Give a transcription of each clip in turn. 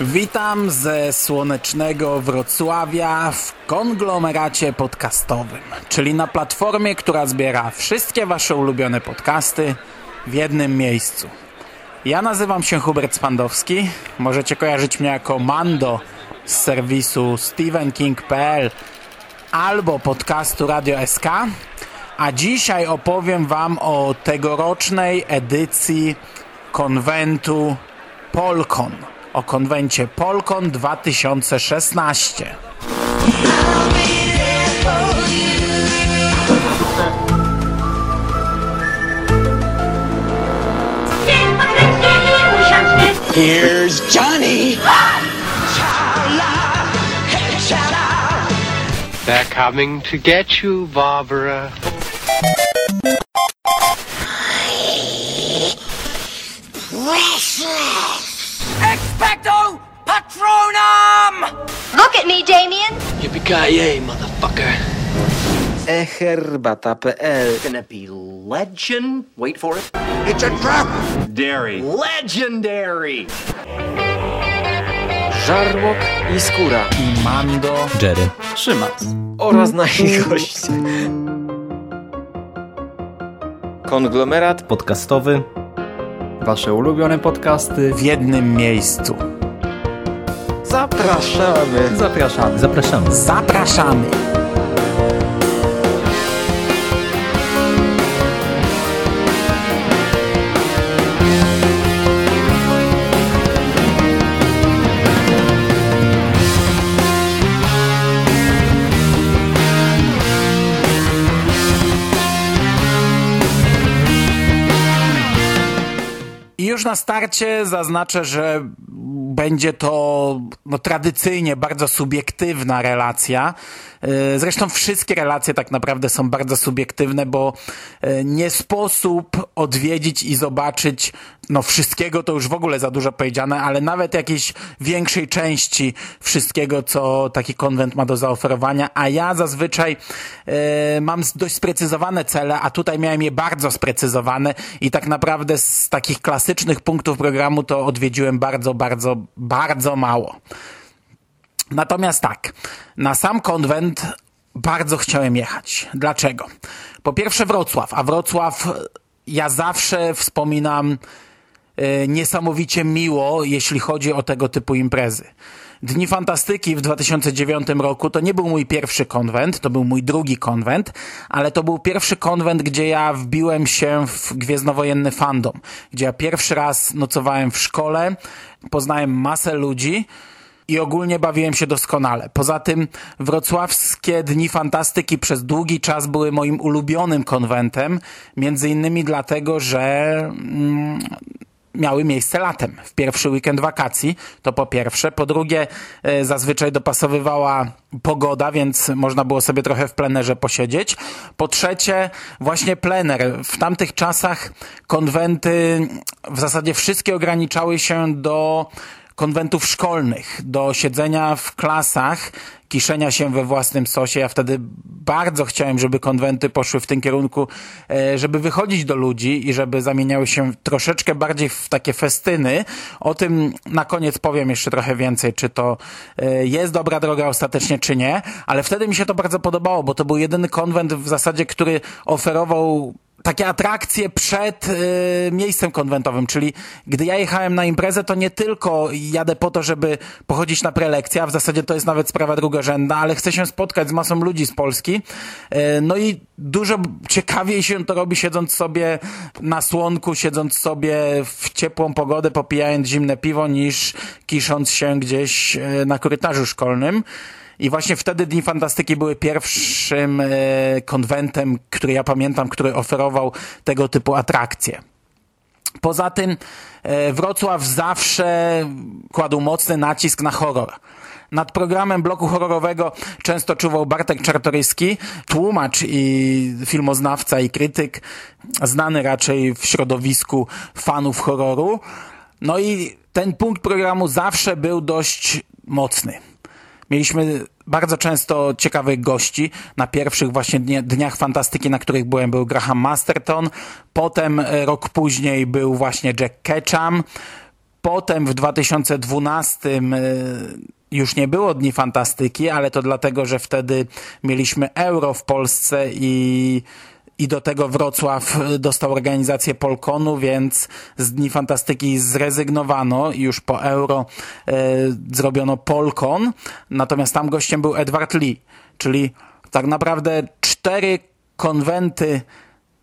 Witam ze słonecznego Wrocławia w konglomeracie podcastowym, czyli na platformie, która zbiera wszystkie Wasze ulubione podcasty w jednym miejscu. Ja nazywam się Hubert Spandowski. Możecie kojarzyć mnie jako Mando z serwisu stevenking.pl albo podcastu Radio SK. A dzisiaj opowiem Wam o tegorocznej edycji konwentu Polkon. O konwencie Polkon 2016. Here's Johnny. They're coming to get you, Barbara. Expecto Patronum! Look at me, Damien. Yippee-ki-yay, motherfucker. eherbata.pl Gonna be legend. Wait for it. Dairy. Legendary. Żarłok i Skóra I Mando Jerry. Szymas oraz nasi goście. Konglomerat Podcastowy. Wasze ulubione podcasty. w jednym miejscu. zapraszamy. Zapraszamy. Zapraszamy. Zapraszamy! Już na starcie zaznaczę, że będzie to no, tradycyjnie bardzo subiektywna relacja. Yy, Zresztą wszystkie relacje tak naprawdę są bardzo subiektywne, bo yy, nie sposób odwiedzić i zobaczyć no wszystkiego, to już w ogóle za dużo powiedziane, ale nawet jakiejś większej części wszystkiego, co taki konwent ma do zaoferowania, a ja zazwyczaj yy, mam dość sprecyzowane cele, a tutaj miałem je bardzo sprecyzowane i tak naprawdę z takich klasycznych punktów programu to odwiedziłem bardzo, bardzo, bardzo mało. Natomiast tak, na sam konwent bardzo chciałem jechać. Dlaczego? Po pierwsze Wrocław, a Wrocław ja zawsze wspominam e, niesamowicie miło, jeśli chodzi o tego typu imprezy. Dni Fantastyki w 2009 roku to nie był mój pierwszy konwent, to był mój drugi konwent, ale to był pierwszy konwent, gdzie ja wbiłem się w gwiezdnowojenny fandom, gdzie ja pierwszy raz nocowałem w szkole, poznałem masę ludzi, i ogólnie bawiłem się doskonale. Poza tym wrocławskie Dni Fantastyki przez długi czas były moim ulubionym konwentem, między innymi dlatego, że mm, miały miejsce latem, w pierwszy weekend wakacji, to po pierwsze. Po drugie, e, zazwyczaj dopasowywała pogoda, więc można było sobie trochę w plenerze posiedzieć. Po trzecie, właśnie plener. W tamtych czasach konwenty w zasadzie wszystkie ograniczały się do konwentów szkolnych, do siedzenia w klasach, kiszenia się we własnym sosie. Ja wtedy bardzo chciałem, żeby konwenty poszły w tym kierunku, e, żeby wychodzić do ludzi i żeby zamieniały się troszeczkę bardziej w takie festyny. O tym na koniec powiem jeszcze trochę więcej, czy to e, jest dobra droga ostatecznie, czy nie, ale wtedy mi się to bardzo podobało, bo to był jedyny konwent w zasadzie, który oferował takie atrakcje przed y, miejscem konwentowym, czyli gdy ja jechałem na imprezę, to nie tylko jadę po to, żeby pochodzić na prelekcję, a w zasadzie to jest nawet sprawa drugorzędna, ale chcę się spotkać z masą ludzi z Polski. Y, no i dużo ciekawiej się to robi siedząc sobie na słonku, siedząc sobie w ciepłą pogodę, popijając zimne piwo, niż kisząc się gdzieś y, na korytarzu szkolnym. I właśnie wtedy Dni Fantastyki były pierwszym e, konwentem, który ja pamiętam, który oferował tego typu atrakcje. Poza tym e, Wrocław zawsze kładł mocny nacisk na horror. Nad programem bloku horrorowego często czuwał Bartek Czartoryski, tłumacz i filmoznawca i krytyk, znany raczej w środowisku fanów horroru. No i ten punkt programu zawsze był dość mocny. Mieliśmy bardzo często ciekawych gości. Na pierwszych właśnie Dniach Fantastyki, na których byłem, był Graham Masterton. Potem e, rok później był właśnie Jack Ketchum. Potem w 2012 y, już nie było Dni Fantastyki, ale to dlatego, że wtedy mieliśmy euro w Polsce i i do tego Wrocław dostał organizację Polkonu, więc z Dni Fantastyki zrezygnowano i już po euro e, zrobiono Polkon. Natomiast tam gościem był Edward Lee, czyli tak naprawdę cztery konwenty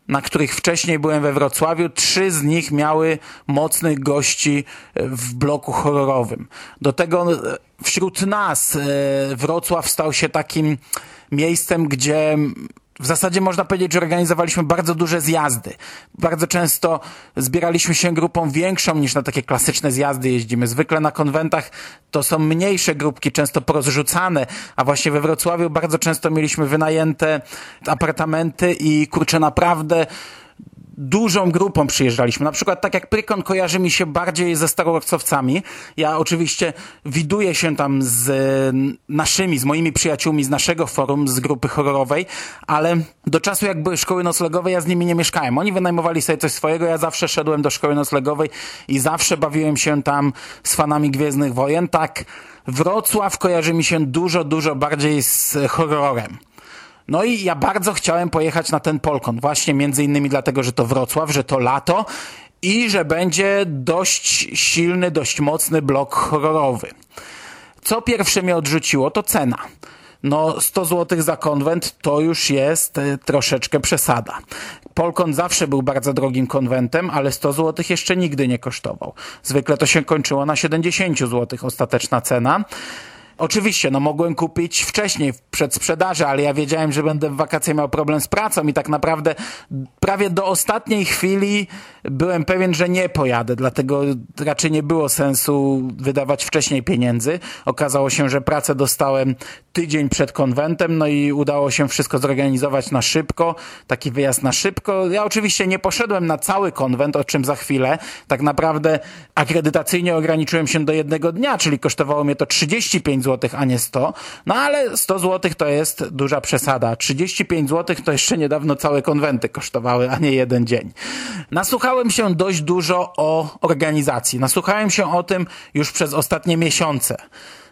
na których wcześniej byłem we Wrocławiu, trzy z nich miały mocnych gości w bloku horrorowym. Do tego wśród nas Wrocław stał się takim miejscem, gdzie w zasadzie można powiedzieć, że organizowaliśmy bardzo duże zjazdy. Bardzo często zbieraliśmy się grupą większą niż na takie klasyczne zjazdy jeździmy. Zwykle na konwentach to są mniejsze grupki, często porozrzucane, a właśnie we Wrocławiu bardzo często mieliśmy wynajęte apartamenty i kurczę naprawdę dużą grupą przyjeżdżaliśmy. Na przykład tak jak Prykon kojarzy mi się bardziej ze starowcowcami. Ja oczywiście widuję się tam z naszymi, z moimi przyjaciółmi z naszego forum, z grupy horrorowej, ale do czasu jak były szkoły noclegowe, ja z nimi nie mieszkałem. Oni wynajmowali sobie coś swojego, ja zawsze szedłem do szkoły noclegowej i zawsze bawiłem się tam z fanami Gwiezdnych Wojen. Tak Wrocław kojarzy mi się dużo, dużo bardziej z horrorem. No i ja bardzo chciałem pojechać na ten Polkon, właśnie między innymi dlatego, że to Wrocław, że to lato i że będzie dość silny, dość mocny blok horrorowy. Co pierwsze mnie odrzuciło, to cena. No 100 zł za konwent to już jest e, troszeczkę przesada. Polkon zawsze był bardzo drogim konwentem, ale 100 zł jeszcze nigdy nie kosztował. Zwykle to się kończyło na 70 zł ostateczna cena. Oczywiście, no mogłem kupić wcześniej, w przedsprzedaży, ale ja wiedziałem, że będę w wakacje miał problem z pracą i tak naprawdę prawie do ostatniej chwili byłem pewien, że nie pojadę, dlatego raczej nie było sensu wydawać wcześniej pieniędzy. Okazało się, że pracę dostałem tydzień przed konwentem, no i udało się wszystko zorganizować na szybko, taki wyjazd na szybko. Ja oczywiście nie poszedłem na cały konwent, o czym za chwilę. Tak naprawdę akredytacyjnie ograniczyłem się do jednego dnia, czyli kosztowało mnie to 35 zł, a nie 100. No ale 100 zł to jest duża przesada. 35 zł to jeszcze niedawno całe konwenty kosztowały, a nie jeden dzień. Nasłuchałem się dość dużo o organizacji. Nasłuchałem się o tym już przez ostatnie miesiące.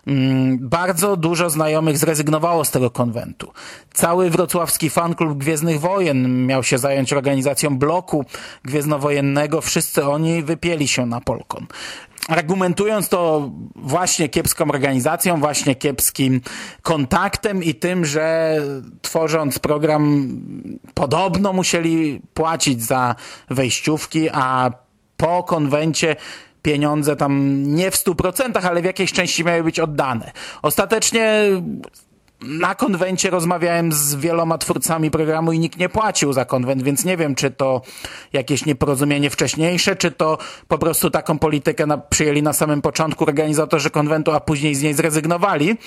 Mm, bardzo dużo znajomych zrezygnowało z tego konwentu. Cały wrocławski fanklub Gwiezdnych Wojen miał się zająć organizacją bloku gwiezdnowojennego. Wszyscy oni wypieli się na Polkon argumentując to właśnie kiepską organizacją, właśnie kiepskim kontaktem i tym, że tworząc program podobno musieli płacić za wejściówki, a po konwencie pieniądze tam nie w stu procentach, ale w jakiejś części miały być oddane. Ostatecznie na konwencie rozmawiałem z wieloma twórcami programu i nikt nie płacił za konwent, więc nie wiem, czy to jakieś nieporozumienie wcześniejsze, czy to po prostu taką politykę na, przyjęli na samym początku organizatorzy konwentu, a później z niej zrezygnowali.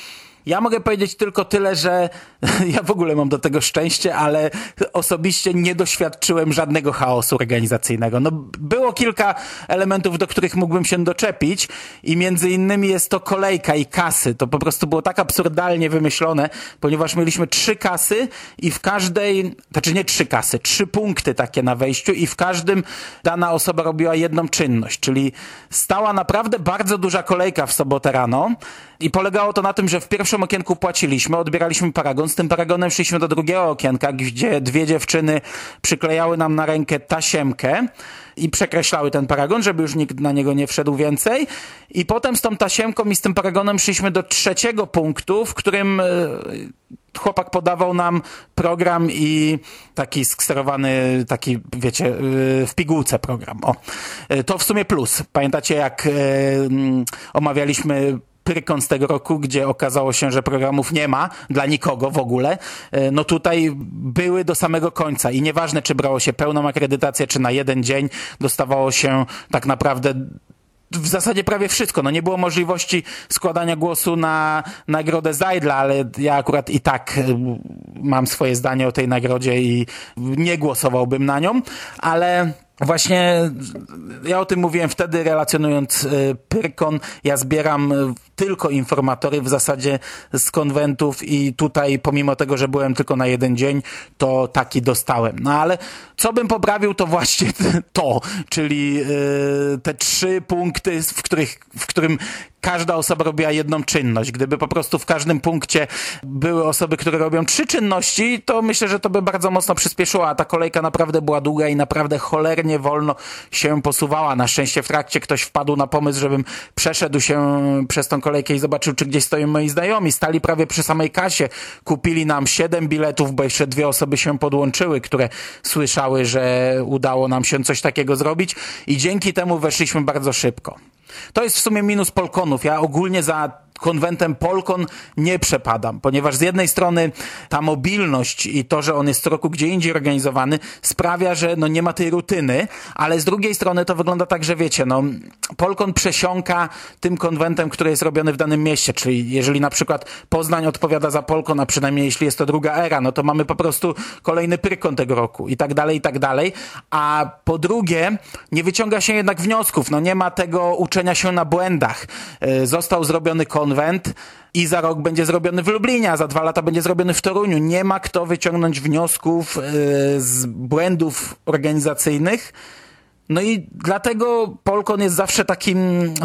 Ja mogę powiedzieć tylko tyle, że ja w ogóle mam do tego szczęście, ale osobiście nie doświadczyłem żadnego chaosu organizacyjnego. No, było kilka elementów, do których mógłbym się doczepić i między innymi jest to kolejka i kasy. To po prostu było tak absurdalnie wymyślone, ponieważ mieliśmy trzy kasy i w każdej, znaczy nie trzy kasy, trzy punkty takie na wejściu i w każdym dana osoba robiła jedną czynność, czyli stała naprawdę bardzo duża kolejka w sobotę rano i polegało to na tym, że w pierwszym okienku płaciliśmy, odbieraliśmy paragon, z tym paragonem szliśmy do drugiego okienka, gdzie dwie dziewczyny przyklejały nam na rękę tasiemkę i przekreślały ten paragon, żeby już nikt na niego nie wszedł więcej. I potem z tą tasiemką i z tym paragonem szliśmy do trzeciego punktu, w którym e, chłopak podawał nam program i taki sksterowany, taki, wiecie, e, w pigułce program. O. E, to w sumie plus. Pamiętacie, jak omawialiśmy Pyrkon z tego roku, gdzie okazało się, że programów nie ma dla nikogo w ogóle, e, no tutaj były do samego końca i nieważne, czy brało się pełną akredytację, czy na jeden dzień, dostawało się tak naprawdę w zasadzie prawie wszystko. No nie było możliwości składania głosu na nagrodę Zajdla, ale ja akurat i tak e, mam swoje zdanie o tej nagrodzie i nie głosowałbym na nią, ale Właśnie ja o tym mówiłem wtedy, relacjonując Pyrkon. Ja zbieram tylko informatory w zasadzie z konwentów i tutaj pomimo tego, że byłem tylko na jeden dzień, to taki dostałem. No ale co bym poprawił, to właśnie to, czyli yy, te trzy punkty, w, których, w którym każda osoba robiła jedną czynność. Gdyby po prostu w każdym punkcie były osoby, które robią trzy czynności, to myślę, że to by bardzo mocno przyspieszyło, a ta kolejka naprawdę była długa i naprawdę cholernie wolno się posuwała. Na szczęście w trakcie ktoś wpadł na pomysł, żebym przeszedł się przez tą kolejkę i zobaczył, czy gdzieś stoją moi znajomi. Stali prawie przy samej kasie. Kupili nam siedem biletów, bo jeszcze dwie osoby się podłączyły, które słyszały, że udało nam się coś takiego zrobić i dzięki temu weszliśmy bardzo szybko. To jest w sumie minus Polkonów. Ja ogólnie za konwentem Polkon nie przepadam, ponieważ z jednej strony ta mobilność i to, że on jest co roku gdzie indziej organizowany, sprawia, że no nie ma tej rutyny, ale z drugiej strony to wygląda tak, że wiecie, no Polkon przesiąka tym konwentem, który jest robiony w danym mieście, czyli jeżeli na przykład Poznań odpowiada za Polkon, a przynajmniej jeśli jest to druga era, no to mamy po prostu kolejny prykon tego roku i tak dalej, i tak dalej, a po drugie nie wyciąga się jednak wniosków, no nie ma tego uczenia się na błędach. Y, został zrobiony konwent, i za rok będzie zrobiony w Lublinie, a za dwa lata będzie zrobiony w Toruniu. Nie ma kto wyciągnąć wniosków yy, z błędów organizacyjnych. No i dlatego Polkon jest zawsze takim,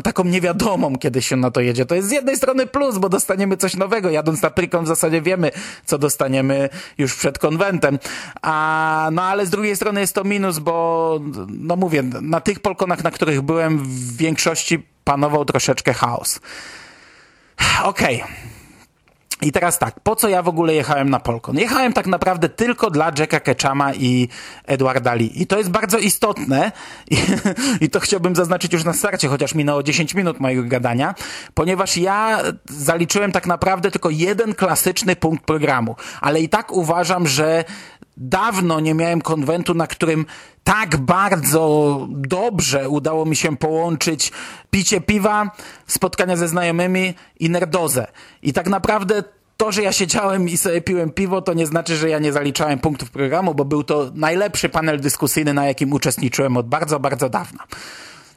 taką niewiadomą, kiedy się na to jedzie. To jest z jednej strony plus, bo dostaniemy coś nowego. Jadąc na Prykon w zasadzie wiemy, co dostaniemy już przed konwentem. A, no ale z drugiej strony jest to minus, bo no mówię, na tych Polkonach, na których byłem w większości panował troszeczkę chaos. Okej. Okay. I teraz tak, po co ja w ogóle jechałem na Polkon? Jechałem tak naprawdę tylko dla Jacka Ketchama i Edwarda Lee. I to jest bardzo istotne i, i to chciałbym zaznaczyć już na starcie, chociaż minęło 10 minut mojego gadania, ponieważ ja zaliczyłem tak naprawdę tylko jeden klasyczny punkt programu, ale i tak uważam, że dawno nie miałem konwentu, na którym tak bardzo dobrze udało mi się połączyć picie piwa, spotkania ze znajomymi i nerdozę. I tak naprawdę to, że ja siedziałem i sobie piłem piwo, to nie znaczy, że ja nie zaliczałem punktów programu, bo był to najlepszy panel dyskusyjny, na jakim uczestniczyłem od bardzo, bardzo dawna.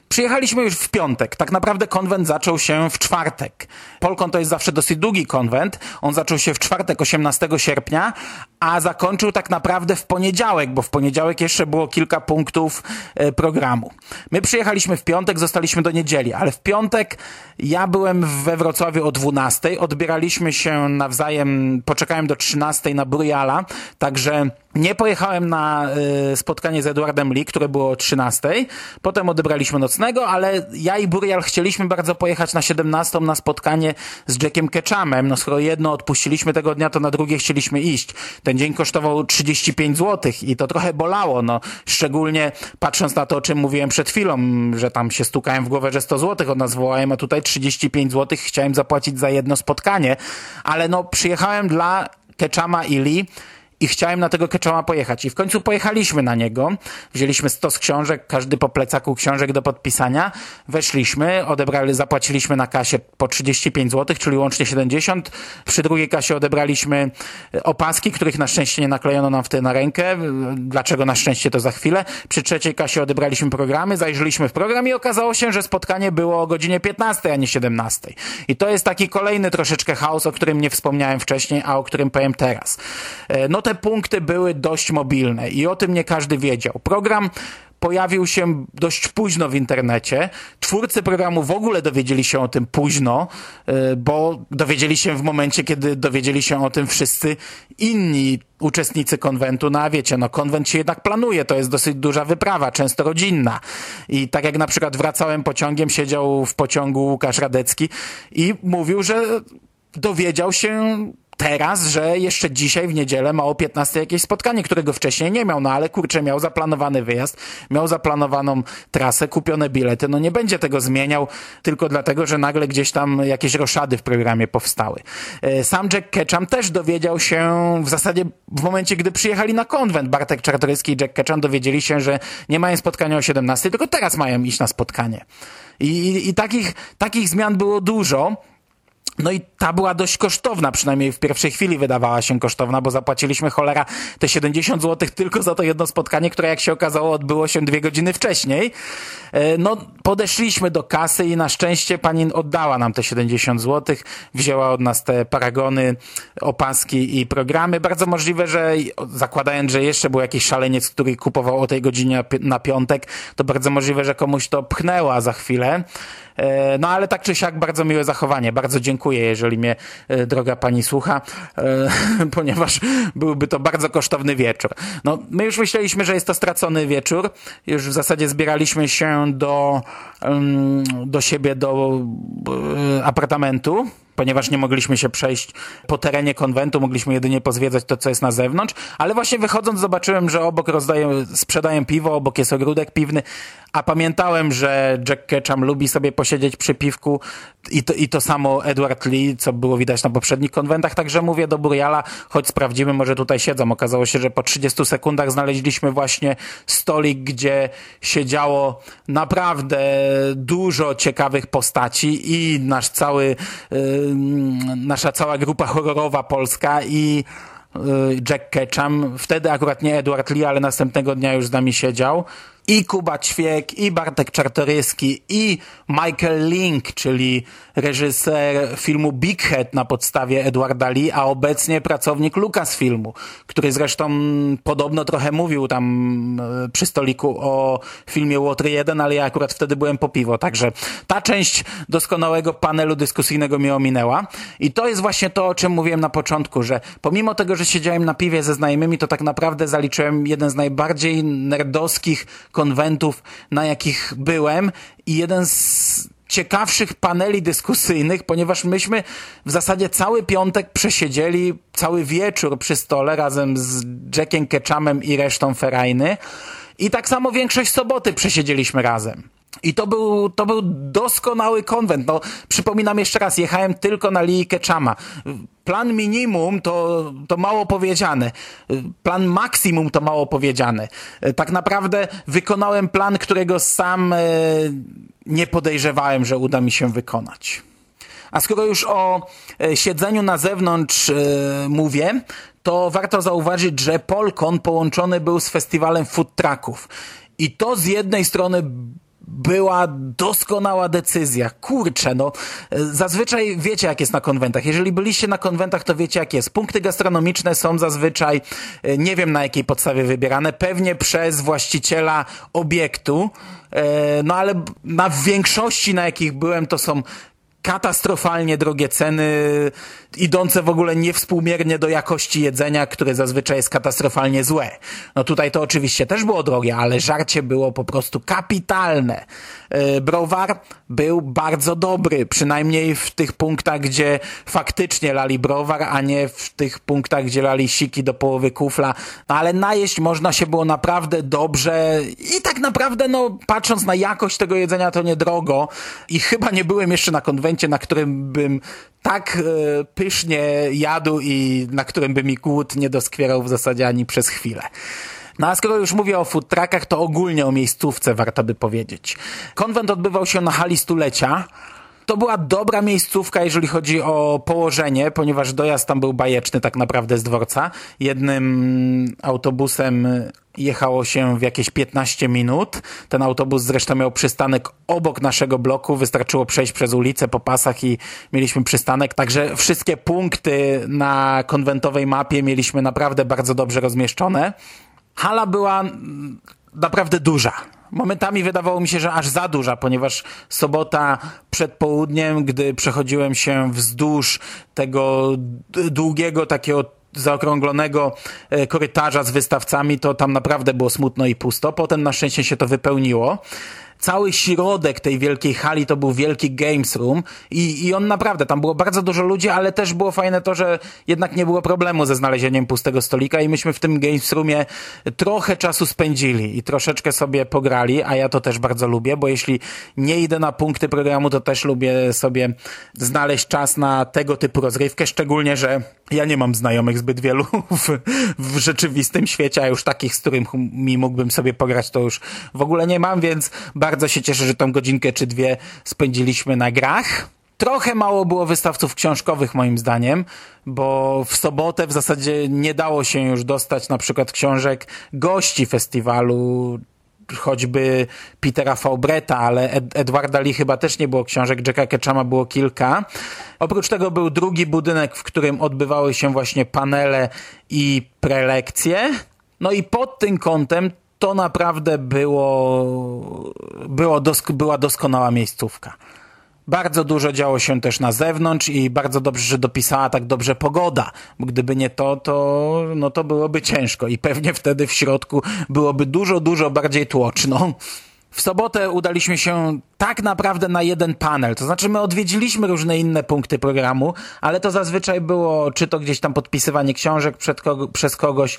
Przyjechaliśmy już w piątek. Tak naprawdę konwent zaczął się w czwartek. Polkon to jest zawsze dosyć długi konwent. On zaczął się w czwartek, 18 sierpnia, a zakończył tak naprawdę w poniedziałek, bo w poniedziałek jeszcze było kilka punktów e, programu. My przyjechaliśmy w piątek, zostaliśmy do niedzieli, ale w piątek ja byłem we Wrocławiu o 12, odbieraliśmy się nawzajem, poczekałem do 13 na Brujala, także nie pojechałem na y, spotkanie z Edwardem Lee, które było o 13. Potem odebraliśmy nocnego, ale ja i Burial chcieliśmy bardzo pojechać na 17 na spotkanie z Jackiem Ketchamem. No skoro jedno odpuściliśmy tego dnia, to na drugie chcieliśmy iść. Ten dzień kosztował 35 zł i to trochę bolało, no. Szczególnie patrząc na to, o czym mówiłem przed chwilą, że tam się stukałem w głowę, że 100 zł od nas wołałem, a tutaj 35 zł chciałem zapłacić za jedno spotkanie. Ale no przyjechałem dla Ketchama i Lee i chciałem na tego Ketchama pojechać. I w końcu pojechaliśmy na niego. Wzięliśmy stos książek, każdy po plecaku książek do podpisania. Weszliśmy, odebrali, zapłaciliśmy na kasie po 35 zł, czyli łącznie 70. Przy drugiej kasie odebraliśmy opaski, których na szczęście nie naklejono nam wtedy na rękę. Dlaczego na szczęście to za chwilę. Przy trzeciej kasie odebraliśmy programy, zajrzeliśmy w program i okazało się, że spotkanie było o godzinie 15, a nie 17. I to jest taki kolejny troszeczkę chaos, o którym nie wspomniałem wcześniej, a o którym powiem teraz. E, no te punkty były dość mobilne i o tym nie każdy wiedział. Program pojawił się dość późno w internecie. Twórcy programu w ogóle dowiedzieli się o tym późno, y, bo dowiedzieli się w momencie, kiedy dowiedzieli się o tym wszyscy inni uczestnicy konwentu. No a wiecie, no konwent się jednak planuje, to jest dosyć duża wyprawa, często rodzinna. I tak jak na przykład wracałem pociągiem, siedział w pociągu Łukasz Radecki i mówił, że dowiedział się teraz, że jeszcze dzisiaj w niedzielę ma o 15 jakieś spotkanie, którego wcześniej nie miał, no ale kurczę, miał zaplanowany wyjazd, miał zaplanowaną trasę, kupione bilety, no nie będzie tego zmieniał tylko dlatego, że nagle gdzieś tam jakieś roszady w programie powstały. E, sam Jack Ketchum też dowiedział się w zasadzie w momencie, gdy przyjechali na konwent, Bartek Czartoryski i Jack Ketchum dowiedzieli się, że nie mają spotkania o 17, tylko teraz mają iść na spotkanie. I, i, i takich, takich zmian było dużo, No i ta była dość kosztowna, przynajmniej w pierwszej chwili wydawała się kosztowna, bo zapłaciliśmy cholera te 70 zł tylko za to jedno spotkanie, które jak się okazało odbyło się dwie godziny wcześniej. E, No, podeszliśmy do kasy i na szczęście pani oddała nam te 70 zł, wzięła od nas te paragony, opaski i programy. Bardzo możliwe, że zakładając, że jeszcze był jakiś szaleniec, który kupował o tej godzinie na piątek, to bardzo możliwe, że komuś to pchnęła za chwilę. E, No ale tak czy siak bardzo miłe zachowanie. Bardzo dziękuję, jeżeli mnie e, droga pani słucha, e, ponieważ byłby to bardzo kosztowny wieczór. No, my już myśleliśmy, że jest to stracony wieczór. Już w zasadzie zbieraliśmy się do, do siebie, do apartamentu ponieważ nie mogliśmy się przejść po terenie konwentu, mogliśmy jedynie pozwiedzać to, co jest na zewnątrz, ale właśnie wychodząc zobaczyłem, że obok rozdają, sprzedają piwo, obok jest ogródek piwny, a pamiętałem, że Jack Ketchum lubi sobie posiedzieć przy piwku i to, i to samo Edward Lee, co było widać na poprzednich konwentach, także mówię do Buriala, choć sprawdzimy, może tutaj siedzą. Okazało się, że po 30 sekundach znaleźliśmy właśnie stolik, gdzie siedziało naprawdę dużo ciekawych postaci i nasz cały, yy, nasza cała grupa horrorowa polska i yy, Jack Ketchum. Wtedy akurat nie Edward Lee, ale następnego dnia już z nami siedział. I Kuba Ćwiek, i Bartek Czartoryski, i Michael Link, czyli reżyser filmu Big Head na podstawie Edwarda Lee, a obecnie pracownik Lucasfilmu, który zresztą podobno trochę mówił tam e, przy stoliku o filmie Water 1, ale ja akurat wtedy byłem po piwo, także ta część doskonałego panelu dyskusyjnego mi ominęła. I to jest właśnie to, o czym mówiłem na początku, że pomimo tego, że siedziałem na piwie ze znajomymi, to tak naprawdę zaliczyłem jeden z najbardziej nerdowskich konwentów, na jakich byłem i jeden z ciekawszych paneli dyskusyjnych, ponieważ myśmy w zasadzie cały piątek przesiedzieli cały wieczór przy stole razem z Jackiem Ketchumem i resztą Ferajny i tak samo większość soboty przesiedzieliśmy razem. I to był, to był doskonały konwent. No, przypominam jeszcze raz, jechałem tylko na Lee Ketchama. Plan minimum to, to mało powiedziane. Plan maksimum to mało powiedziane. Tak naprawdę wykonałem plan, którego sam e, nie podejrzewałem, że uda mi się wykonać. A skoro już o e, siedzeniu na zewnątrz e, mówię, to warto zauważyć, że Polkon połączony był z festiwalem food trucków. I to z jednej strony była doskonała decyzja. Kurczę, no zazwyczaj wiecie jak jest na konwentach. Jeżeli byliście na konwentach, to wiecie jak jest. Punkty gastronomiczne są zazwyczaj, e, nie wiem na jakiej podstawie wybierane, pewnie przez właściciela obiektu, e, no ale na większości na jakich byłem to są katastrofalnie drogie ceny, idące w ogóle niewspółmiernie do jakości jedzenia, które zazwyczaj jest katastrofalnie złe. No tutaj to oczywiście też było drogie, ale żarcie było po prostu kapitalne. Yy, Browar był bardzo dobry, przynajmniej w tych punktach, gdzie faktycznie lali browar, a nie w tych punktach, gdzie lali siki do połowy kufla. No ale najeść można się było naprawdę dobrze i tak naprawdę, no patrząc na jakość tego jedzenia, to niedrogo i chyba nie byłem jeszcze na konwencie, na którym bym tak e, pysznie jadł i na którym by mi głód nie doskwierał w zasadzie ani przez chwilę. No a skoro już mówię o food truckach, to ogólnie o miejscówce warto by powiedzieć. Konwent odbywał się na hali stulecia. To była dobra miejscówka, jeżeli chodzi o położenie, ponieważ dojazd tam był bajeczny tak naprawdę z dworca. Jednym autobusem jechało się w jakieś 15 minut. Ten autobus zresztą miał przystanek obok naszego bloku. Wystarczyło przejść przez ulicę po pasach i mieliśmy przystanek. Także wszystkie punkty na konwentowej mapie mieliśmy naprawdę bardzo dobrze rozmieszczone. Hala była naprawdę duża. Momentami wydawało mi się, że aż za duża, ponieważ sobota przed południem, gdy przechodziłem się wzdłuż tego długiego takiego zaokrąglonego korytarza z wystawcami, to tam naprawdę było smutno i pusto. Potem na szczęście się to wypełniło cały środek tej wielkiej hali to był wielki games room i, i on naprawdę, tam było bardzo dużo ludzi, ale też było fajne to, że jednak nie było problemu ze znalezieniem pustego stolika i myśmy w tym games roomie trochę czasu spędzili i troszeczkę sobie pograli, a ja to też bardzo lubię, bo jeśli nie idę na punkty programu, to też lubię sobie znaleźć czas na tego typu rozrywkę, szczególnie, że ja nie mam znajomych zbyt wielu w, w rzeczywistym świecie, a już takich, z którymi mógłbym sobie pograć, to już w ogóle nie mam, więc bardzo się cieszę, że tą godzinkę czy dwie spędziliśmy na grach. Trochę mało było wystawców książkowych moim zdaniem, bo w sobotę w zasadzie nie dało się już dostać na przykład książek gości festiwalu, choćby Petera Faubreta, ale Ed Edwarda Lee chyba też nie było książek, Jacka Ketchama było kilka. Oprócz tego był drugi budynek, w którym odbywały się właśnie panele i prelekcje. No i pod tym kątem to naprawdę było, było dosk była doskonała miejscówka. Bardzo dużo działo się też na zewnątrz i bardzo dobrze, że dopisała tak dobrze pogoda, bo gdyby nie to, to, no to byłoby ciężko i pewnie wtedy w środku byłoby dużo, dużo bardziej tłoczno. W sobotę udaliśmy się tak naprawdę na jeden panel, to znaczy my odwiedziliśmy różne inne punkty programu, ale to zazwyczaj było czy to gdzieś tam podpisywanie książek kogo, przez kogoś,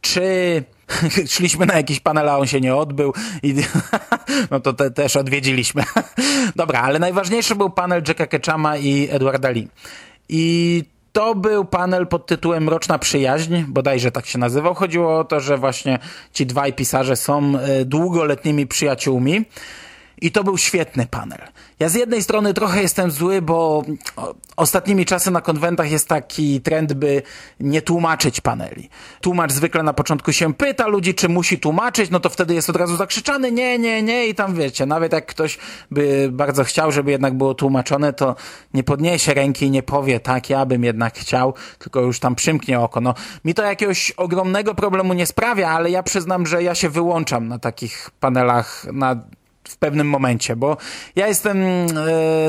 czy szliśmy na jakiś panel, a on się nie odbył i no to te, też odwiedziliśmy. Dobra, ale najważniejszy był panel Jacka Ketchama i Edwarda Lee. I to był panel pod tytułem Roczna Przyjaźń, bodajże tak się nazywał. Chodziło o to, że właśnie ci dwaj pisarze są e, długoletnimi przyjaciółmi. I to był świetny panel. Ja z jednej strony trochę jestem zły, bo ostatnimi czasy na konwentach jest taki trend, by nie tłumaczyć paneli. Tłumacz zwykle na początku się pyta ludzi, czy musi tłumaczyć, no to wtedy jest od razu zakrzyczany, nie, nie, nie i tam wiecie, nawet jak ktoś by bardzo chciał, żeby jednak było tłumaczone, to nie podniesie ręki i nie powie, tak, ja bym jednak chciał, tylko już tam przymknie oko. No, mi to jakiegoś ogromnego problemu nie sprawia, ale ja przyznam, że ja się wyłączam na takich panelach, na w pewnym momencie, bo ja jestem e,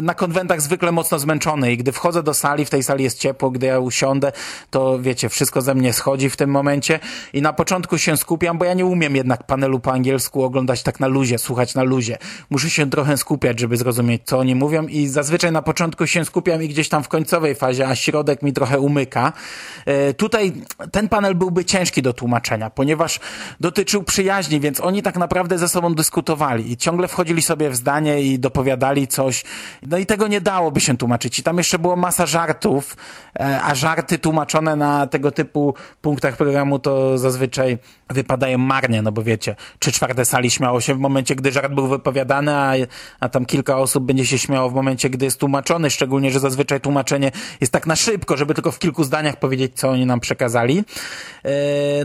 na konwentach zwykle mocno zmęczony i gdy wchodzę do sali, w tej sali jest ciepło, gdy ja usiądę, to wiecie, wszystko ze mnie schodzi w tym momencie i na początku się skupiam, bo ja nie umiem jednak panelu po angielsku oglądać tak na luzie, słuchać na luzie. Muszę się trochę skupiać, żeby zrozumieć, co oni mówią i zazwyczaj na początku się skupiam i gdzieś tam w końcowej fazie, a środek mi trochę umyka. E, tutaj ten panel byłby ciężki do tłumaczenia, ponieważ dotyczył przyjaźni, więc oni tak naprawdę ze sobą dyskutowali i ciągle wchodzili sobie w zdanie i dopowiadali coś. No i tego nie dałoby się tłumaczyć. I tam jeszcze było masa żartów, e, a żarty tłumaczone na tego typu punktach programu to zazwyczaj wypadają marnie, no bo wiecie, trzy czwarte sali śmiało się w momencie, gdy żart był wypowiadany, a, a tam kilka osób będzie się śmiało w momencie, gdy jest tłumaczony, szczególnie, że zazwyczaj tłumaczenie jest tak na szybko, żeby tylko w kilku zdaniach powiedzieć, co oni nam przekazali. E,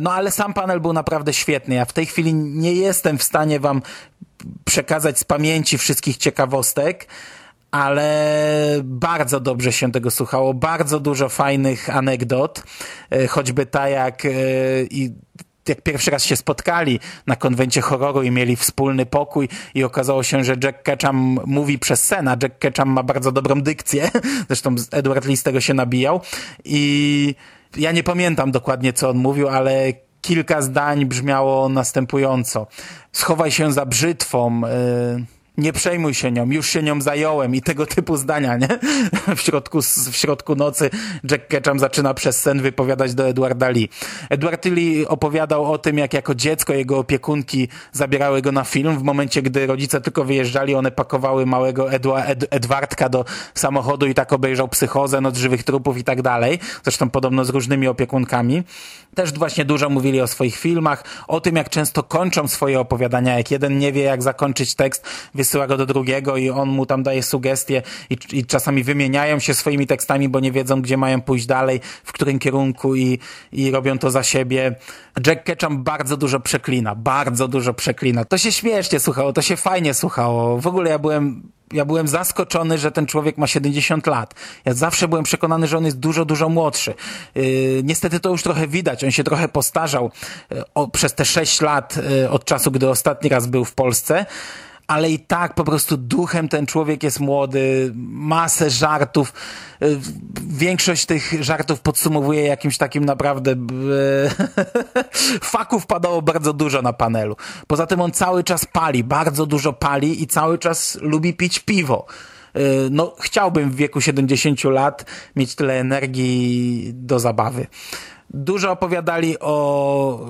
no ale sam panel był naprawdę świetny. Ja w tej chwili nie jestem w stanie wam przekazać z pamięci wszystkich ciekawostek, ale bardzo dobrze się tego słuchało, bardzo dużo fajnych anegdot, e, choćby ta jak e, i jak pierwszy raz się spotkali na konwencie horroru i mieli wspólny pokój i okazało się, że Jack Ketchum mówi przez sen, a Jack Ketchum ma bardzo dobrą dykcję, zresztą Edward Lee z tego się nabijał. I ja nie pamiętam dokładnie co on mówił, ale kilka zdań brzmiało następująco. Schowaj się za brzytwą, yy, nie przejmuj się nią, już się nią zająłem i tego typu zdania, nie? W środku, w środku nocy Jack Ketchum zaczyna przez sen wypowiadać do Edwarda Lee. Edward Lee opowiadał o tym, jak jako dziecko jego opiekunki zabierały go na film. W momencie, gdy rodzice tylko wyjeżdżali, one pakowały małego Edwa, Ed, Edwardka do samochodu i tak obejrzał psychozę, noc żywych trupów i tak dalej. Zresztą podobno z różnymi opiekunkami. Też właśnie dużo mówili o swoich filmach, o tym, jak często kończą swoje opowiadania, jak jeden nie wie, jak zakończyć tekst, wysyła go do drugiego i on mu tam daje sugestie i, i czasami wymieniają się swoimi tekstami, bo nie wiedzą, gdzie mają pójść dalej, w którym kierunku i, i robią to za siebie. Jack Ketchum bardzo dużo przeklina, bardzo dużo przeklina. To się śmiesznie słuchało, to się fajnie słuchało. W ogóle ja byłem ja byłem zaskoczony, że ten człowiek ma 70 lat. Ja zawsze byłem przekonany, że on jest dużo, dużo młodszy. Yy, niestety to już trochę widać. On się trochę postarzał yy, o, przez te 6 lat yy, od czasu, gdy ostatni raz był w Polsce ale i tak po prostu duchem ten człowiek jest młody, masę żartów. Y, większość tych żartów podsumowuje jakimś takim naprawdę faków padało bardzo dużo na panelu. Poza tym on cały czas pali, bardzo dużo pali i cały czas lubi pić piwo y, no, chciałbym w wieku 70 lat mieć tyle energii do zabawy. Dużo opowiadali o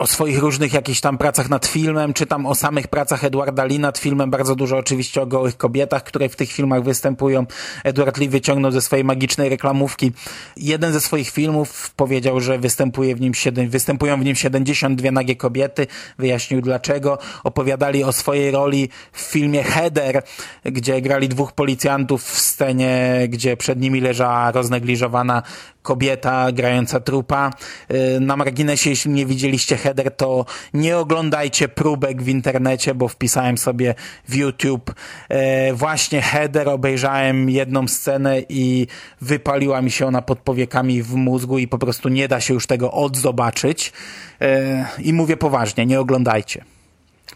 o swoich różnych jakichś tam pracach nad filmem, czytam o samych pracach Edwarda Lee nad filmem, bardzo dużo oczywiście o gołych kobietach, które w tych filmach występują. Edward Lee wyciągnął ze swojej magicznej reklamówki jeden ze swoich filmów, powiedział, że występuje w nim siedem, występują w nim 72 nagie kobiety, wyjaśnił dlaczego. Opowiadali o swojej roli w filmie Heather, gdzie grali dwóch policjantów w scenie, gdzie przed nimi leżała roznegliżowana kobieta grająca trupa. Y, Na marginesie, jeśli nie widzieliście header, to nie oglądajcie próbek w internecie, bo wpisałem sobie w YouTube e, właśnie header, obejrzałem jedną scenę i wypaliła mi się ona pod powiekami w mózgu i po prostu nie da się już tego odzobaczyć. E, I mówię poważnie, nie oglądajcie.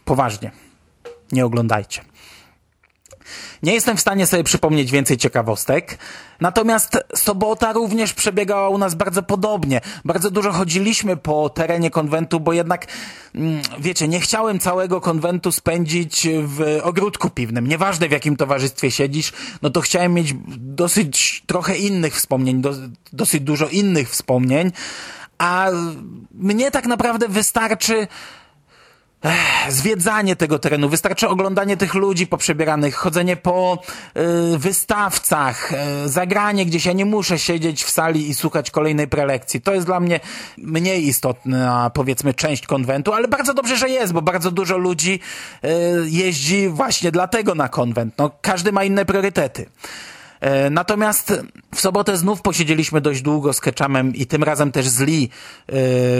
Poważnie. Nie oglądajcie. Nie jestem w stanie sobie przypomnieć więcej ciekawostek. Natomiast sobota również przebiegała u nas bardzo podobnie. Bardzo dużo chodziliśmy po terenie konwentu, bo jednak, mm, wiecie, nie chciałem całego konwentu spędzić w ogródku piwnym. Nieważne w jakim towarzystwie siedzisz, no to chciałem mieć dosyć trochę innych wspomnień, do, dosyć dużo innych wspomnień. A mnie tak naprawdę wystarczy Ech, zwiedzanie tego terenu, wystarczy oglądanie tych ludzi poprzebieranych, chodzenie po y, wystawcach, y, zagranie gdzieś. Ja nie muszę siedzieć w sali i słuchać kolejnej prelekcji. To jest dla mnie mniej istotna, powiedzmy, część konwentu, ale bardzo dobrze, że jest, bo bardzo dużo ludzi y, jeździ właśnie dlatego na konwent. No, każdy ma inne priorytety. E, Natomiast w sobotę znów posiedzieliśmy dość długo z Ketchamem i tym razem też z Lee e,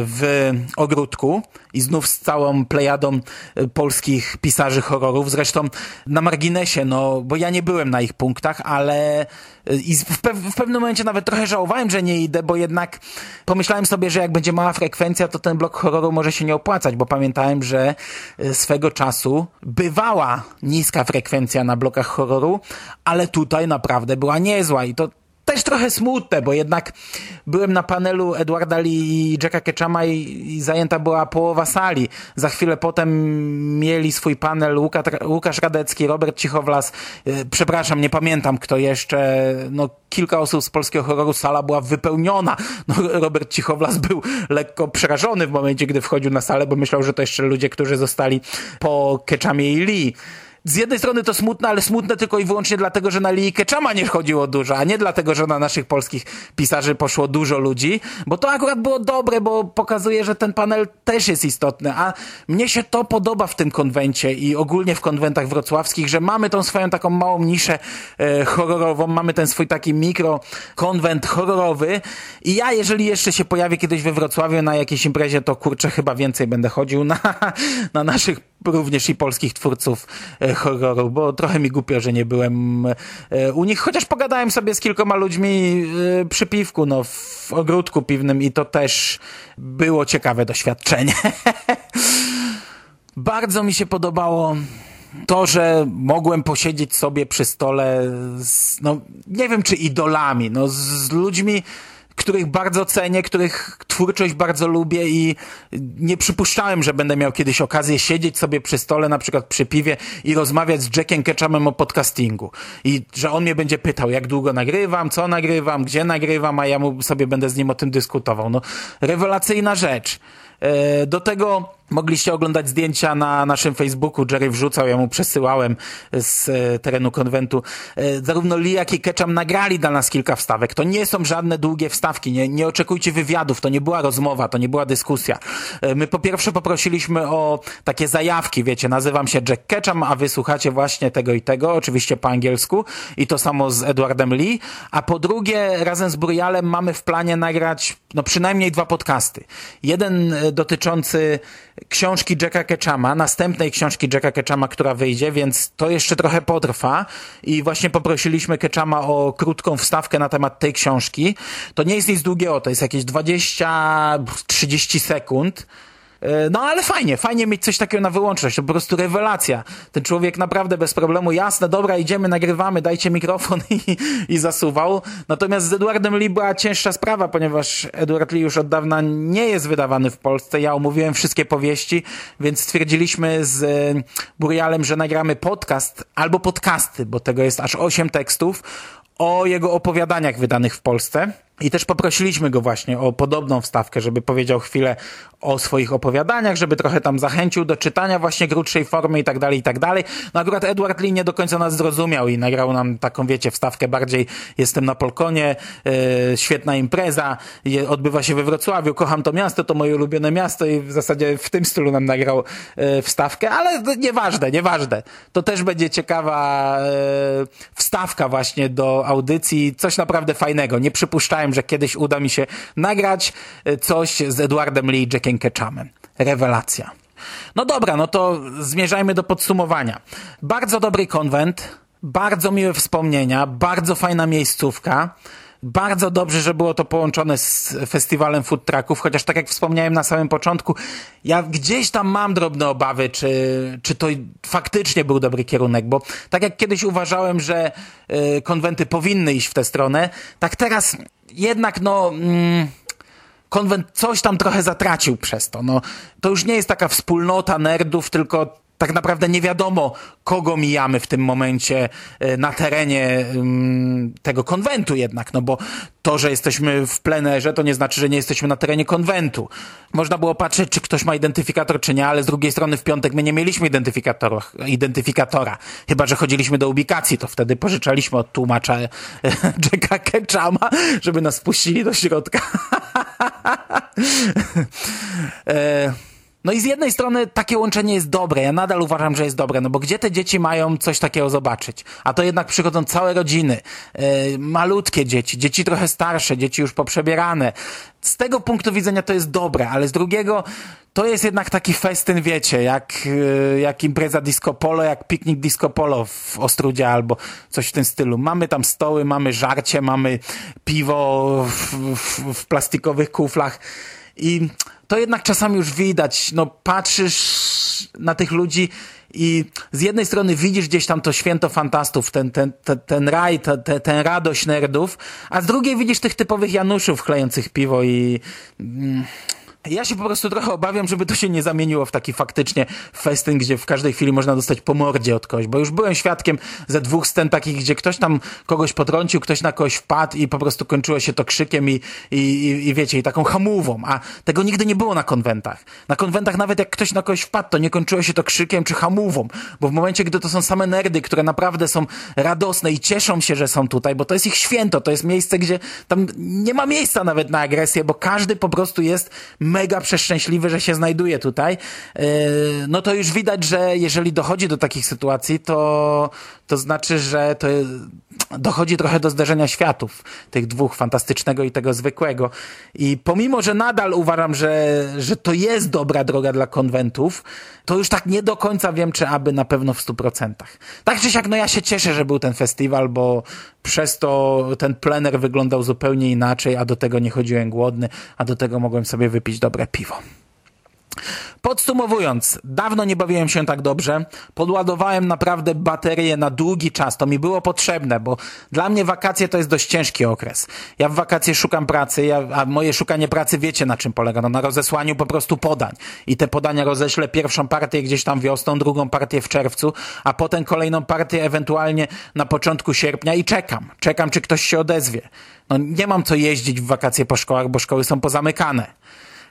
w ogródku i znów z całą plejadą e, polskich pisarzy horrorów. Zresztą na marginesie, no, bo ja nie byłem na ich punktach, ale i w, pe w pewnym momencie nawet trochę żałowałem, że nie idę, bo jednak pomyślałem sobie, że jak będzie mała frekwencja, to ten blok horroru może się nie opłacać, bo pamiętałem, że swego czasu bywała niska frekwencja na blokach horroru, ale tutaj naprawdę była niezła i to też trochę smutne, bo jednak byłem na panelu Edwarda Lee i Jacka Ketchama i, i zajęta była połowa sali. Za chwilę potem mieli swój panel Łukasz, Łukasz Radecki, Robert Cichowlas, yy, przepraszam, nie pamiętam kto jeszcze, no kilka osób z polskiego horroru, sala była wypełniona. No, Robert Cichowlas był lekko przerażony w momencie, gdy wchodził na salę, bo myślał, że to jeszcze ludzie, którzy zostali po Ketchamie i Lee z jednej strony to smutne, ale smutne tylko i wyłącznie dlatego, że na Lee Ketchama nie chodziło dużo, a nie dlatego, że na naszych polskich pisarzy poszło dużo ludzi, bo to akurat było dobre, bo pokazuje, że ten panel też jest istotny, a mnie się to podoba w tym konwencie i ogólnie w konwentach wrocławskich, że mamy tą swoją taką małą niszę e, horrorową, mamy ten swój taki mikro konwent horrorowy i ja, jeżeli jeszcze się pojawię kiedyś we Wrocławiu na jakiejś imprezie, to kurczę, chyba więcej będę chodził na, na naszych również i polskich twórców e, horroru, bo trochę mi głupio, że nie byłem e, u nich, chociaż pogadałem sobie z kilkoma ludźmi e, przy piwku, no w ogródku piwnym i to też było ciekawe doświadczenie. Bardzo mi się podobało to, że mogłem posiedzieć sobie przy stole z, no nie wiem czy idolami, no z ludźmi, których bardzo cenię, których twórczość bardzo lubię i nie przypuszczałem, że będę miał kiedyś okazję siedzieć sobie przy stole, na przykład przy piwie i rozmawiać z Jackiem Ketchamem o podcastingu. I że on mnie będzie pytał, jak długo nagrywam, co nagrywam, gdzie nagrywam, a ja mu sobie będę z nim o tym dyskutował. No, rewelacyjna rzecz. E, do tego mogliście oglądać zdjęcia na naszym Facebooku. Jerry wrzucał, ja mu przesyłałem z e, terenu konwentu. E, zarówno Lee, jak i Ketchum nagrali dla nas kilka wstawek. To nie są żadne długie wstawki. Nie, nie oczekujcie wywiadów. To nie była rozmowa, to nie była dyskusja. My po pierwsze poprosiliśmy o takie zajawki. Wiecie, nazywam się Jack Ketchum, a wy słuchacie właśnie tego i tego, oczywiście po angielsku. I to samo z Edwardem Lee. A po drugie, razem z Burialem mamy w planie nagrać no przynajmniej dwa podcasty. Jeden dotyczący książki Jacka Ketchama, następnej książki Jacka Ketchama, która wyjdzie, więc to jeszcze trochę potrwa i właśnie poprosiliśmy Ketchama o krótką wstawkę na temat tej książki. To nie jest nic długiego, to jest jakieś 20-30 sekund. No ale fajnie, fajnie mieć coś takiego na wyłączność, to po prostu rewelacja. Ten człowiek naprawdę bez problemu, jasne, dobra, idziemy, nagrywamy, dajcie mikrofon i, i zasuwał. Natomiast z Edwardem Lee była cięższa sprawa, ponieważ Edward Lee już od dawna nie jest wydawany w Polsce. Ja omówiłem wszystkie powieści, więc stwierdziliśmy z Burialem, że nagramy podcast albo podcasty, bo tego jest aż osiem tekstów, o jego opowiadaniach wydanych w Polsce. I też poprosiliśmy go właśnie o podobną wstawkę, żeby powiedział chwilę o swoich opowiadaniach, żeby trochę tam zachęcił do czytania właśnie krótszej formy i tak dalej, i tak dalej. No akurat Edward Lee nie do końca nas zrozumiał i nagrał nam taką, wiecie, wstawkę bardziej jestem na Polkonie, yy, świetna impreza, je, odbywa się we Wrocławiu, kocham to miasto, to moje ulubione miasto i w zasadzie w tym stylu nam nagrał yy, wstawkę, ale nieważne, nieważne. To też będzie ciekawa yy, wstawka właśnie do audycji, coś naprawdę fajnego. Nie przypuszczałem, że kiedyś uda mi się nagrać y, coś z Edwardem Lee i Jackiem Ketchumem. Rewelacja. No dobra, no to zmierzajmy do podsumowania. Bardzo dobry konwent, bardzo miłe wspomnienia, bardzo fajna miejscówka. Bardzo dobrze, że było to połączone z festiwalem food trucków, chociaż tak jak wspomniałem na samym początku, ja gdzieś tam mam drobne obawy, czy, czy to faktycznie był dobry kierunek, bo tak jak kiedyś uważałem, że y, konwenty powinny iść w tę stronę, tak teraz jednak no... Mm, konwent coś tam trochę zatracił przez to. No, to już nie jest taka wspólnota nerdów, tylko tak naprawdę nie wiadomo, kogo mijamy w tym momencie e, na terenie tego konwentu jednak, no bo to, że jesteśmy w plenerze, to nie znaczy, że nie jesteśmy na terenie konwentu. Można było patrzeć, czy ktoś ma identyfikator, czy nie, ale z drugiej strony w piątek my nie mieliśmy identyfikatora, identyfikatora. chyba, że chodziliśmy do ubikacji, to wtedy pożyczaliśmy od tłumacza e, Jacka Ketchama, żeby nas wpuścili do środka. e no i z jednej strony takie łączenie jest dobre, ja nadal uważam, że jest dobre, no bo gdzie te dzieci mają coś takiego zobaczyć? A to jednak przychodzą całe rodziny, yy, malutkie dzieci, dzieci trochę starsze, dzieci już poprzebierane. Z tego punktu widzenia to jest dobre, ale z drugiego to jest jednak taki festyn, wiecie, jak, yy, jak impreza disco polo, jak piknik disco polo w Ostrudzie albo coś w tym stylu. Mamy tam stoły, mamy żarcie, mamy piwo w, w, w plastikowych kuflach i to jednak czasami już widać, no patrzysz na tych ludzi i z jednej strony widzisz gdzieś tam to święto fantastów, ten, ten, ten, ten raj, ten, ten radość nerdów, a z drugiej widzisz tych typowych Januszów klejących piwo i... Mm, ja się po prostu trochę obawiam, żeby to się nie zamieniło w taki faktycznie festyn, gdzie w każdej chwili można dostać po mordzie od kogoś, bo już byłem świadkiem ze dwóch scen takich, gdzie ktoś tam kogoś potrącił, ktoś na kogoś wpadł i po prostu kończyło się to krzykiem i, i, i, i wiecie, i taką hamówą, a tego nigdy nie było na konwentach. Na konwentach nawet jak ktoś na kogoś wpadł, to nie kończyło się to krzykiem czy hamówą, bo w momencie, gdy to są same nerdy, które naprawdę są radosne i cieszą się, że są tutaj, bo to jest ich święto, to jest miejsce, gdzie tam nie ma miejsca nawet na agresję, bo każdy po prostu jest mega przeszczęśliwy, że się znajduje tutaj, yy, no to już widać, że jeżeli dochodzi do takich sytuacji, to, to znaczy, że to dochodzi trochę do zderzenia światów, tych dwóch, fantastycznego i tego zwykłego. I pomimo, że nadal uważam, że, że to jest dobra droga dla konwentów, to już tak nie do końca wiem, czy aby na pewno w stu procentach. Tak czy siak, no ja się cieszę, że był ten festiwal, bo przez to ten plener wyglądał zupełnie inaczej, a do tego nie chodziłem głodny, a do tego mogłem sobie wypić dobre piwo. Podsumowując, dawno nie bawiłem się tak dobrze. Podładowałem naprawdę baterię na długi czas. To mi było potrzebne, bo dla mnie wakacje to jest dość ciężki okres. Ja w wakacje szukam pracy, ja, a moje szukanie pracy wiecie na czym polega. No na rozesłaniu po prostu podań. I te podania roześlę pierwszą partię gdzieś tam wiosną, drugą partię w czerwcu, a potem kolejną partię ewentualnie na początku sierpnia i czekam. Czekam, czy ktoś się odezwie. No nie mam co jeździć w wakacje po szkołach, bo szkoły są pozamykane.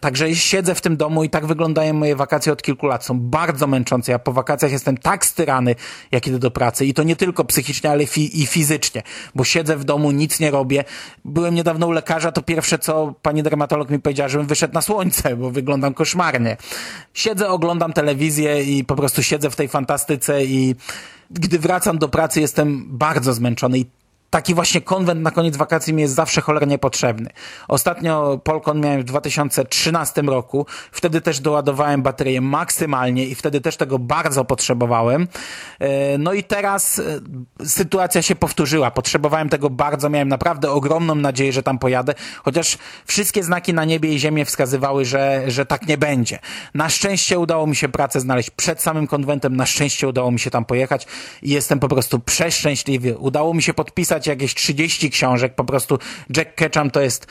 Także siedzę w tym domu i tak wyglądają moje wakacje od kilku lat. Są bardzo męczące. Ja po wakacjach jestem tak styrany, jak idę do pracy. I to nie tylko psychicznie, ale fi i fizycznie. Bo siedzę w domu, nic nie robię. Byłem niedawno u lekarza, to pierwsze co pani dermatolog mi powiedziała, żebym wyszedł na słońce, bo wyglądam koszmarnie. Siedzę, oglądam telewizję i po prostu siedzę w tej fantastyce i gdy wracam do pracy jestem bardzo zmęczony i taki właśnie konwent na koniec wakacji mi jest zawsze cholernie potrzebny. Ostatnio Polkon miałem w 2013 roku, wtedy też doładowałem baterię maksymalnie i wtedy też tego bardzo potrzebowałem. E, no i teraz e, sytuacja się powtórzyła. Potrzebowałem tego bardzo, miałem naprawdę ogromną nadzieję, że tam pojadę, chociaż wszystkie znaki na niebie i ziemię wskazywały, że, że tak nie będzie. Na szczęście udało mi się pracę znaleźć przed samym konwentem, na szczęście udało mi się tam pojechać i jestem po prostu przeszczęśliwy. Udało mi się podpisać przeczytać jakieś 30 książek, po prostu Jack Ketchum to jest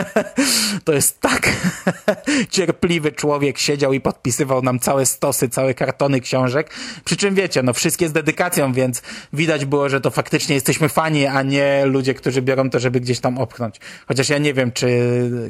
to jest tak cierpliwy człowiek, siedział i podpisywał nam całe stosy, całe kartony książek, przy czym wiecie, no wszystkie z dedykacją, więc widać było, że to faktycznie jesteśmy fani, a nie ludzie, którzy biorą to, żeby gdzieś tam opchnąć. Chociaż ja nie wiem, czy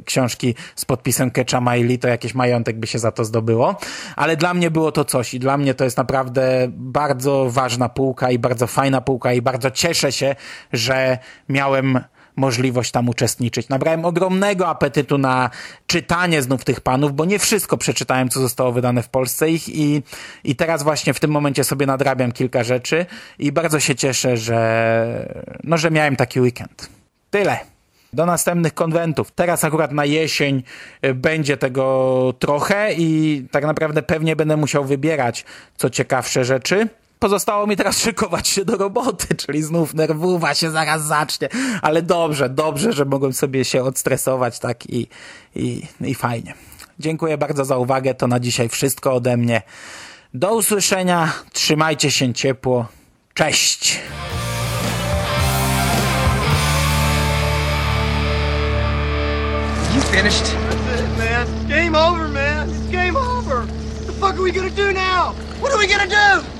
książki z podpisem Ketchuma i Lee to jakiś majątek by się za to zdobyło, ale dla mnie było to coś i dla mnie to jest naprawdę bardzo ważna półka i bardzo fajna półka i bardzo cieszę się, że miałem możliwość tam uczestniczyć. Nabrałem ogromnego apetytu na czytanie znów tych panów, bo nie wszystko przeczytałem, co zostało wydane w Polsce ich i, i teraz właśnie w tym momencie sobie nadrabiam kilka rzeczy i bardzo się cieszę, że, no, że miałem taki weekend. Tyle. Do następnych konwentów. Teraz akurat na jesień y, będzie tego trochę i tak naprawdę pewnie będę musiał wybierać co ciekawsze rzeczy. Pozostało mi teraz szykować się do roboty, czyli znów nerwuwa się zaraz zacznie, ale dobrze, dobrze, że mogłem sobie się odstresować tak i, i, i fajnie. Dziękuję bardzo za uwagę, to na dzisiaj wszystko ode mnie. Do usłyszenia, trzymajcie się ciepło, cześć! You finished? Man, game over, man. It's game over. What the fuck are we gonna do now? What are we gonna do?